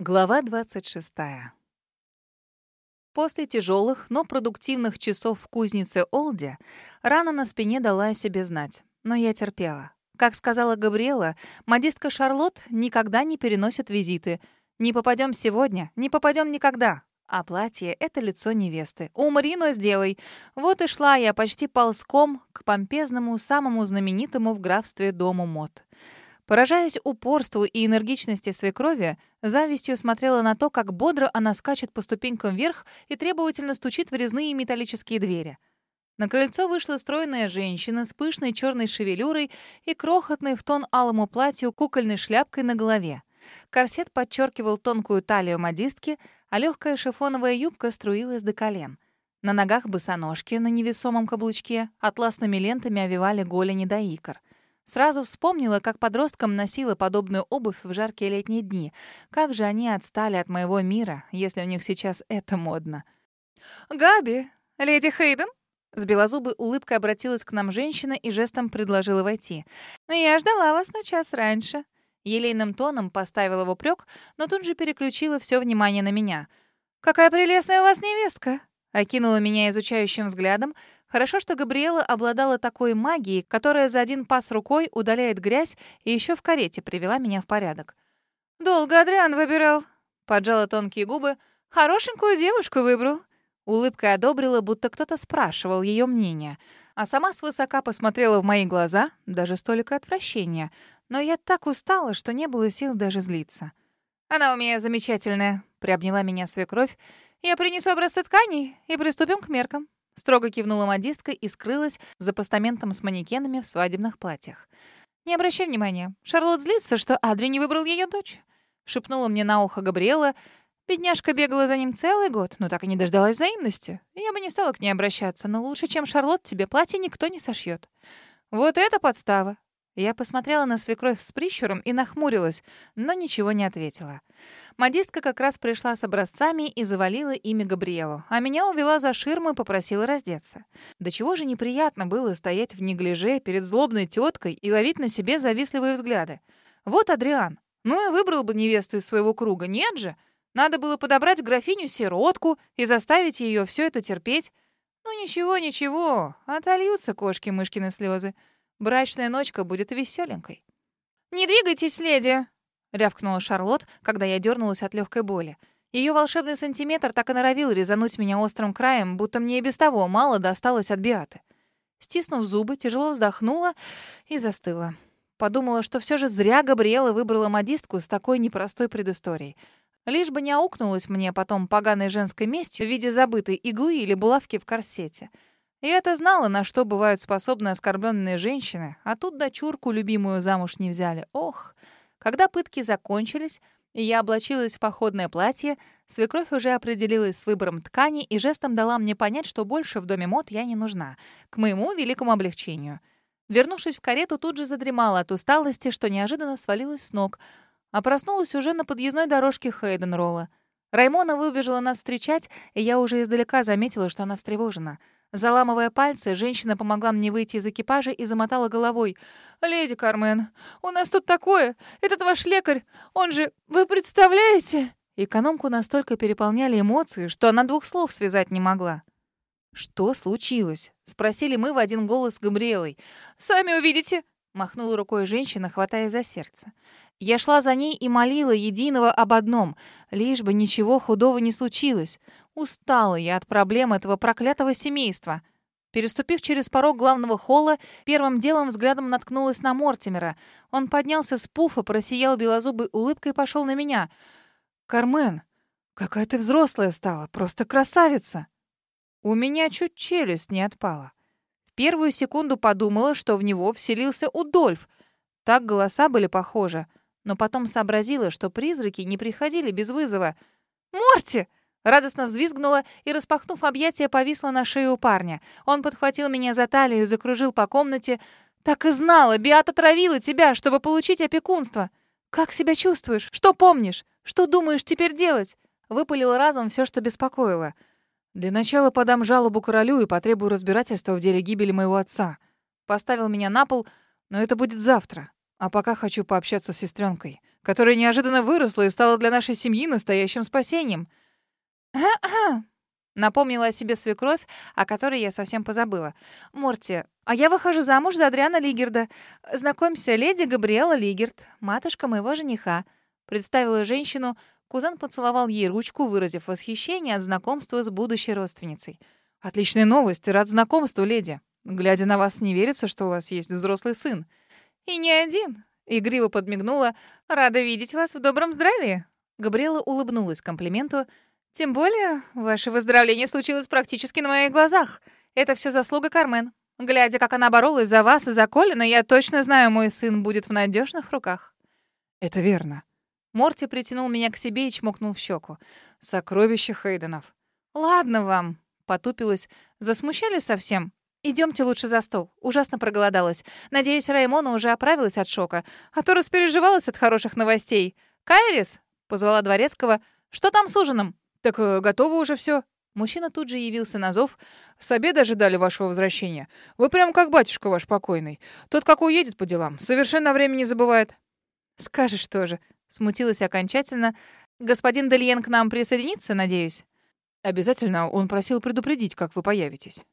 Глава 26. После тяжелых, но продуктивных часов в кузнице Олди рана на спине дала о себе знать. Но я терпела. Как сказала Габриэла, модистка Шарлотт никогда не переносит визиты. Не попадем сегодня, не попадем никогда. А платье — это лицо невесты. Умри, но сделай. Вот и шла я почти ползком к помпезному, самому знаменитому в графстве дому мод. Поражаясь упорству и энергичности свекрови, завистью смотрела на то, как бодро она скачет по ступенькам вверх и требовательно стучит в резные металлические двери. На крыльцо вышла стройная женщина с пышной черной шевелюрой и крохотной в тон алому платью кукольной шляпкой на голове. Корсет подчеркивал тонкую талию модистки, а легкая шифоновая юбка струилась до колен. На ногах босоножки на невесомом каблучке атласными лентами овивали голени до икр. Сразу вспомнила, как подросткам носила подобную обувь в жаркие летние дни. Как же они отстали от моего мира, если у них сейчас это модно. «Габи, леди Хейден?» С белозубой улыбкой обратилась к нам женщина и жестом предложила войти. «Я ждала вас на час раньше». Елейным тоном поставила в упрек, но тут же переключила все внимание на меня. «Какая прелестная у вас невестка!» Окинула меня изучающим взглядом, Хорошо, что Габриэла обладала такой магией, которая за один пас рукой удаляет грязь и еще в карете привела меня в порядок. «Долго Адриан выбирал», — поджала тонкие губы. «Хорошенькую девушку выбрал». Улыбкой одобрила, будто кто-то спрашивал ее мнение. А сама свысока посмотрела в мои глаза, даже столько отвращения. Но я так устала, что не было сил даже злиться. «Она у меня замечательная», — приобняла меня свекровь. «Я принесу образцы тканей и приступим к меркам». Строго кивнула модистка и скрылась за постаментом с манекенами в свадебных платьях. «Не обращай внимания. Шарлотт злится, что Адри не выбрал ее дочь», — шепнула мне на ухо Габриэла. Бедняжка бегала за ним целый год, но так и не дождалась взаимности. Я бы не стала к ней обращаться, но лучше, чем Шарлотт, тебе платье никто не сошьет. «Вот это подстава!» Я посмотрела на свекровь с прищуром и нахмурилась, но ничего не ответила. Модистка как раз пришла с образцами и завалила ими Габриэлу, а меня увела за ширму и попросила раздеться. До чего же неприятно было стоять в неглиже перед злобной теткой и ловить на себе завистливые взгляды. Вот Адриан. Ну и выбрал бы невесту из своего круга, нет же? Надо было подобрать графиню-сиротку и заставить ее все это терпеть. Ну ничего, ничего, отольются кошки-мышкины слезы. Брачная ночка будет веселенькой. «Не двигайтесь, леди!» — рявкнула Шарлотт, когда я дернулась от легкой боли. Ее волшебный сантиметр так и норовил резануть меня острым краем, будто мне и без того мало досталось от Биаты. Стиснув зубы, тяжело вздохнула и застыла. Подумала, что все же зря Габриэла выбрала модистку с такой непростой предысторией. Лишь бы не аукнулась мне потом поганой женской местью в виде забытой иглы или булавки в корсете — я-то знала, на что бывают способны оскорбленные женщины, а тут дочурку любимую замуж не взяли. Ох! Когда пытки закончились, и я облачилась в походное платье, свекровь уже определилась с выбором ткани и жестом дала мне понять, что больше в доме мод я не нужна, к моему великому облегчению. Вернувшись в карету, тут же задремала от усталости, что неожиданно свалилась с ног, а проснулась уже на подъездной дорожке Хейденролла. Раймона выбежала нас встречать, и я уже издалека заметила, что она встревожена — Заламывая пальцы, женщина помогла мне выйти из экипажа и замотала головой. «Леди Кармен, у нас тут такое! Этот ваш лекарь, он же... Вы представляете?» Экономку настолько переполняли эмоции, что она двух слов связать не могла. «Что случилось?» — спросили мы в один голос с Габриэлой. «Сами увидите!» — махнула рукой женщина, хватая за сердце. Я шла за ней и молила единого об одном, лишь бы ничего худого не случилось. Устала я от проблем этого проклятого семейства. Переступив через порог главного холла, первым делом взглядом наткнулась на Мортимера. Он поднялся с пуфа, просиял белозубой улыбкой и пошел на меня. «Кармен, какая ты взрослая стала, просто красавица!» У меня чуть челюсть не отпала. В первую секунду подумала, что в него вселился Удольф. Так голоса были похожи. Но потом сообразила, что призраки не приходили без вызова. «Морти!» Радостно взвизгнула и, распахнув объятия, повисла на шее у парня. Он подхватил меня за талию и закружил по комнате. «Так и знала! Биата травила тебя, чтобы получить опекунство! Как себя чувствуешь? Что помнишь? Что думаешь теперь делать?» Выпалил разом все, что беспокоило. «Для начала подам жалобу королю и потребую разбирательства в деле гибели моего отца. Поставил меня на пол, но это будет завтра. А пока хочу пообщаться с сестренкой. которая неожиданно выросла и стала для нашей семьи настоящим спасением. Напомнила о себе свекровь, о которой я совсем позабыла. «Морти, а я выхожу замуж за Адриана Лигерда. Знакомься, леди Габриэла Лигерд, матушка моего жениха». Представила женщину, кузен поцеловал ей ручку, выразив восхищение от знакомства с будущей родственницей. «Отличная новость, рад знакомству, леди. Глядя на вас, не верится, что у вас есть взрослый сын». «И не один», — игриво подмигнула. «Рада видеть вас в добром здравии». Габриэла улыбнулась комплименту, — тем более, ваше выздоровление случилось практически на моих глазах. Это все заслуга Кармен. Глядя, как она боролась за вас и за Колина, я точно знаю, мой сын будет в надежных руках. Это верно. Морти притянул меня к себе и чмокнул в щеку. Сокровище Хейденов. Ладно вам, потупилась. Засмущали совсем? Идемте лучше за стол. Ужасно проголодалась. Надеюсь, Раймона уже оправилась от шока, а то распереживалась от хороших новостей. Кайрис, позвала дворецкого. Что там с ужином? «Так э, готово уже все. Мужчина тут же явился на зов. «С обеда ожидали вашего возвращения. Вы прям как батюшка ваш покойный. Тот, как уедет по делам, совершенно время не забывает». «Скажешь тоже», — смутилась окончательно. «Господин Дельен к нам присоединится, надеюсь?» «Обязательно. Он просил предупредить, как вы появитесь».